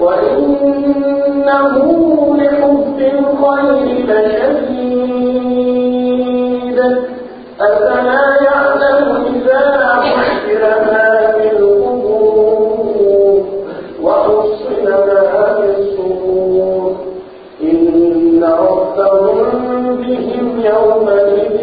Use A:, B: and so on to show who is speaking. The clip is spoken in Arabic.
A: وإنه لحب الخير لشديد. أفلا يعلم إذا حشر ما في القبور وحصل ما في الصدور إن ربهم بهم يومئذ